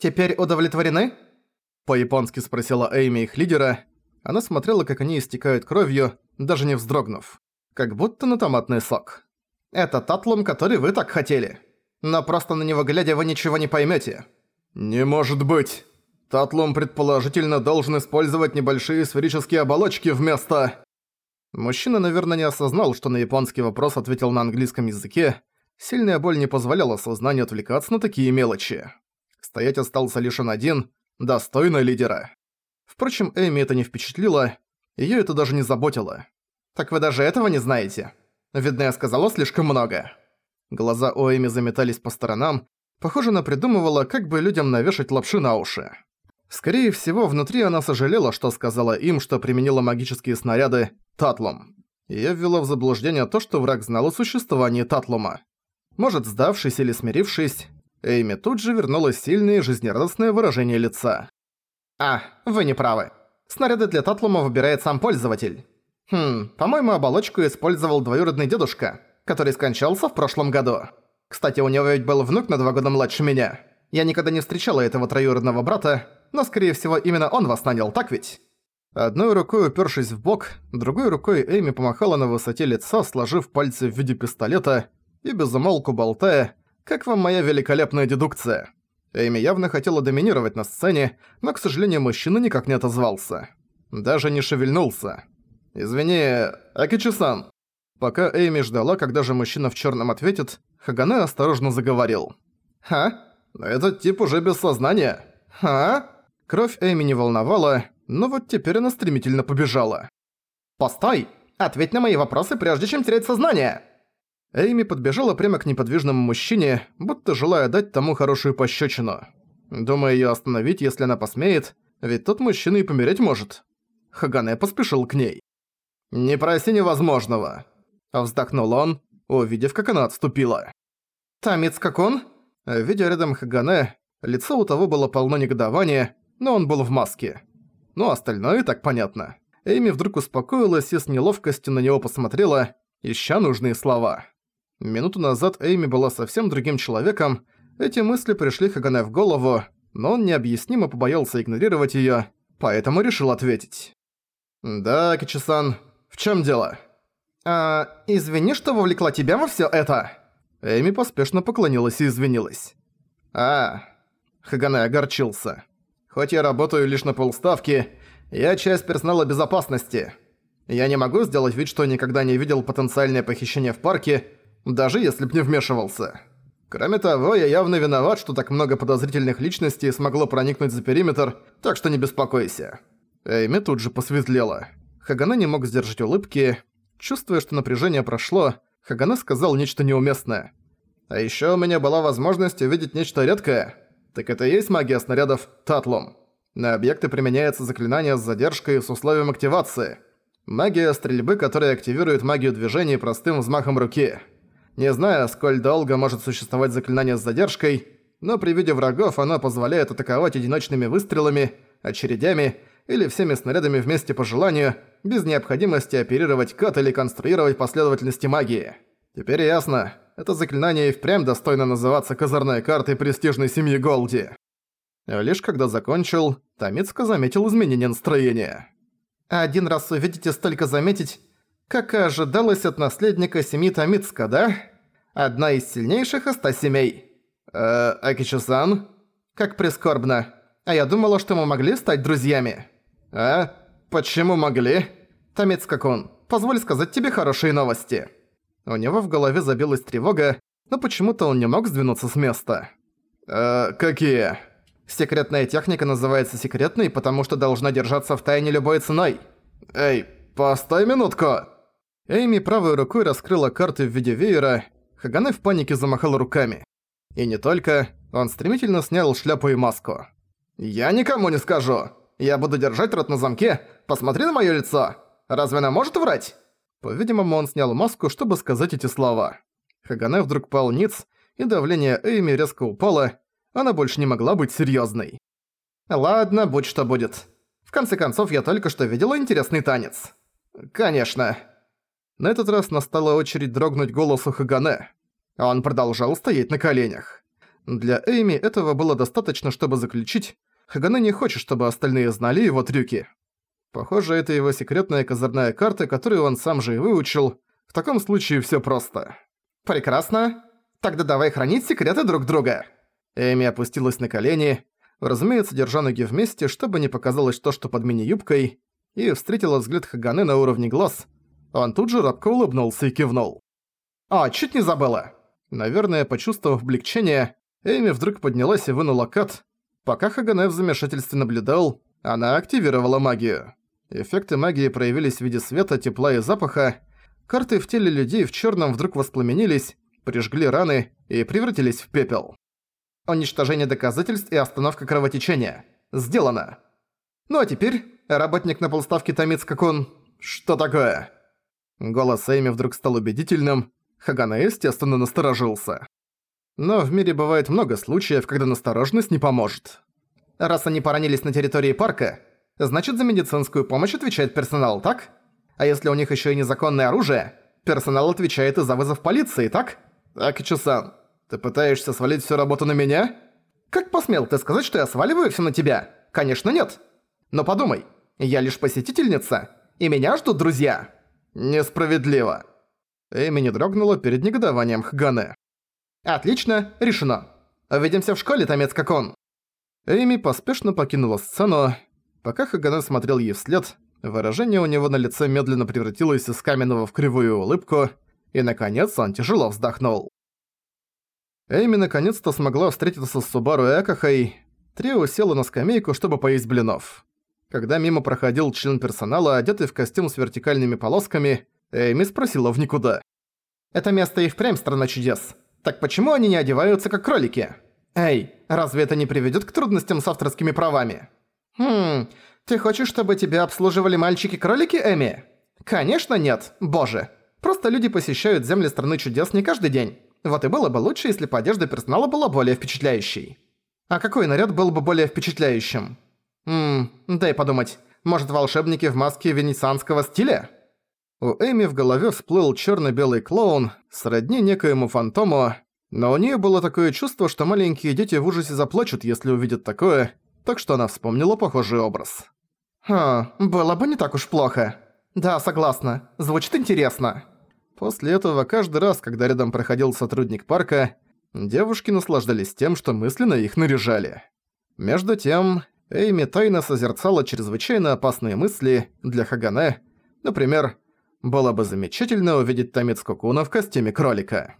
«Теперь удовлетворены?» По-японски спросила Эйми их лидера. Она смотрела, как они истекают кровью, даже не вздрогнув. Как будто на томатный сок. «Это татлум, который вы так хотели. Но просто на него глядя вы ничего не поймете. «Не может быть! Татлум предположительно должен использовать небольшие сферические оболочки вместо...» Мужчина, наверное, не осознал, что на японский вопрос ответил на английском языке. Сильная боль не позволяла сознанию отвлекаться на такие мелочи. Стоять остался лишь он один, достойный лидера. Впрочем, Эми это не впечатлило, её это даже не заботило. «Так вы даже этого не знаете? Видно, я сказала слишком много». Глаза у Эми заметались по сторонам, похоже, она придумывала, как бы людям навешать лапши на уши. Скорее всего, внутри она сожалела, что сказала им, что применила магические снаряды Татлом. Её ввело в заблуждение то, что враг знал о существовании Татлума. Может, сдавшись или смирившись, Эйми тут же вернулось сильное жизнерадостное выражение лица. «А, вы не правы. Снаряды для Татлума выбирает сам пользователь. Хм, по-моему, оболочку использовал двоюродный дедушка, который скончался в прошлом году. Кстати, у него ведь был внук на два года младше меня. Я никогда не встречала этого троюродного брата, но, скорее всего, именно он вас нанял, так ведь?» Одной рукой упершись в бок, другой рукой Эйми помахала на высоте лица, сложив пальцы в виде пистолета и безумолку болтая, как вам моя великолепная дедукция? Эми явно хотела доминировать на сцене, но, к сожалению, мужчина никак не отозвался. Даже не шевельнулся. «Извини, Акичи-сан». Пока Эйми ждала, когда же мужчина в черном ответит, Хагане осторожно заговорил. «Ха? Этот тип уже без сознания. Ха?» Кровь Эйми не волновала, но вот теперь она стремительно побежала. «Постой! Ответь на мои вопросы, прежде чем терять сознание!» Эйми подбежала прямо к неподвижному мужчине, будто желая дать тому хорошую пощечину. Думая её остановить, если она посмеет, ведь тот мужчина и помереть может. Хагане поспешил к ней. «Не проси невозможного!» Вздохнул он, увидев, как она отступила. «Тамец как он?» Видя рядом Хагане, лицо у того было полно негодования, но он был в маске. Ну, остальное так понятно. Эйми вдруг успокоилась и с неловкостью на него посмотрела, ища нужные слова. Минуту назад Эйми была совсем другим человеком, эти мысли пришли Хагане в голову, но он необъяснимо побоялся игнорировать её, поэтому решил ответить. «Да, Кичи-сан, в чём дело?» «А, извини, что вовлекла тебя во всё это!» Эми поспешно поклонилась и извинилась. «А...» Хагане огорчился. «Хоть я работаю лишь на полставки, я часть персонала безопасности. Я не могу сделать вид, что никогда не видел потенциальное похищение в парке, даже если б не вмешивался. Кроме того, я явно виноват, что так много подозрительных личностей смогло проникнуть за периметр, так что не беспокойся». Эйми тут же посветлела. Хагана не мог сдержать улыбки. Чувствуя, что напряжение прошло, Хагана сказал нечто неуместное. «А ещё у меня была возможность увидеть нечто редкое. Так это и есть магия снарядов Татлом. На объекты применяется заклинание с задержкой с условием активации. Магия стрельбы, которая активирует магию движения простым взмахом руки». Не знаю, сколь долго может существовать заклинание с задержкой, но при виде врагов оно позволяет атаковать одиночными выстрелами, очередями или всеми снарядами вместе по желанию, без необходимости оперировать код или конструировать последовательности магии. Теперь ясно, это заклинание и впрямь достойно называться козырной картой престижной семьи Голди. Лишь когда закончил, Тамицка заметил изменение настроения. «Один раз увидите, столько заметить, как и ожидалось от наследника семьи Тамицка, да?» Одна из сильнейших из ста семей. Э, Акичи-сан? Как прискорбно. А я думала, что мы могли стать друзьями. А? Почему могли? Тамец-какун, позволь сказать тебе хорошие новости. У него в голове забилась тревога, но почему-то он не мог сдвинуться с места. Э, какие? Секретная техника называется секретной, потому что должна держаться в тайне любой ценой. Эй, постой минутку! Эйми правой рукой раскрыла карты в виде веера, Хагане в панике замахал руками. И не только, он стремительно снял шляпу и маску. «Я никому не скажу! Я буду держать рот на замке! Посмотри на моё лицо! Разве она может врать?» По-видимому, он снял маску, чтобы сказать эти слова. Хагане вдруг пал ниц, и давление Эйми резко упало, она больше не могла быть серьёзной. «Ладно, будь что будет. В конце концов, я только что видела интересный танец». «Конечно». На этот раз настала очередь дрогнуть голосу Хагане. Он продолжал стоять на коленях. Для Эйми этого было достаточно, чтобы заключить, Хагане не хочет, чтобы остальные знали его трюки. Похоже, это его секретная козырная карта, которую он сам же и выучил. В таком случае всё просто. «Прекрасно. Тогда давай хранить секреты друг друга». Эми опустилась на колени, разумеется, держа ноги вместе, чтобы не показалось то, что под мини-юбкой, и встретила взгляд Хаганы на уровне глаз. Он тут же рабко улыбнулся и кивнул. «О, чуть не забыла!» Наверное, почувствовав облегчение, Эми вдруг поднялась и вынула кат. Пока Хагане в замешательстве наблюдал, она активировала магию. Эффекты магии проявились в виде света, тепла и запаха. Карты в теле людей в черном вдруг воспламенились, прижгли раны и превратились в пепел. Уничтожение доказательств и остановка кровотечения. Сделано. Ну а теперь, работник на полставки томится как он... Что такое? Голос Эйми вдруг стал убедительным. Хагана, естественно, насторожился. Но в мире бывает много случаев, когда настороженность не поможет. Раз они поранились на территории парка, значит за медицинскую помощь отвечает персонал, так? А если у них ещё и незаконное оружие, персонал отвечает и за вызов полиции, так? Чусан, ты пытаешься свалить всю работу на меня? Как посмел ты сказать, что я сваливаю всё на тебя? Конечно нет. Но подумай, я лишь посетительница, и меня ждут друзья. Несправедливо. Эми не дрогнула перед негодованием Хгане. Отлично, решено. Увидимся в школе, Томец как он. Эми поспешно покинула сцену. Пока Хагане смотрел ей вслед, выражение у него на лице медленно превратилось из каменного в кривую улыбку, и, наконец, он тяжело вздохнул. Эми наконец-то смогла встретиться с Субару и Акахой. Трио села на скамейку, чтобы поесть блинов. Когда мимо проходил член персонала, одетый в костюм с вертикальными полосками, Эми спросила в никуда. «Это место и впрямь страна чудес. Так почему они не одеваются как кролики? Эй, разве это не приведёт к трудностям с авторскими правами?» «Хм, ты хочешь, чтобы тебя обслуживали мальчики-кролики, Эми?» «Конечно нет, боже. Просто люди посещают земли страны чудес не каждый день. Вот и было бы лучше, если бы одежда персонала была более впечатляющей. А какой наряд был бы более впечатляющим? Ммм, дай подумать. Может, волшебники в маске венецианского стиля? У Эми в голове всплыл черно-белый клоун, сродни некоему фантому, но у нее было такое чувство, что маленькие дети в ужасе заплачут, если увидят такое, так что она вспомнила похожий образ. «Ха, было бы не так уж плохо. Да, согласна. Звучит интересно». После этого каждый раз, когда рядом проходил сотрудник парка, девушки наслаждались тем, что мысленно их наряжали. Между тем, Эйми тайно созерцала чрезвычайно опасные мысли для Хагане, например, было бы замечательно увидеть Тамицку Куна в костюме кролика.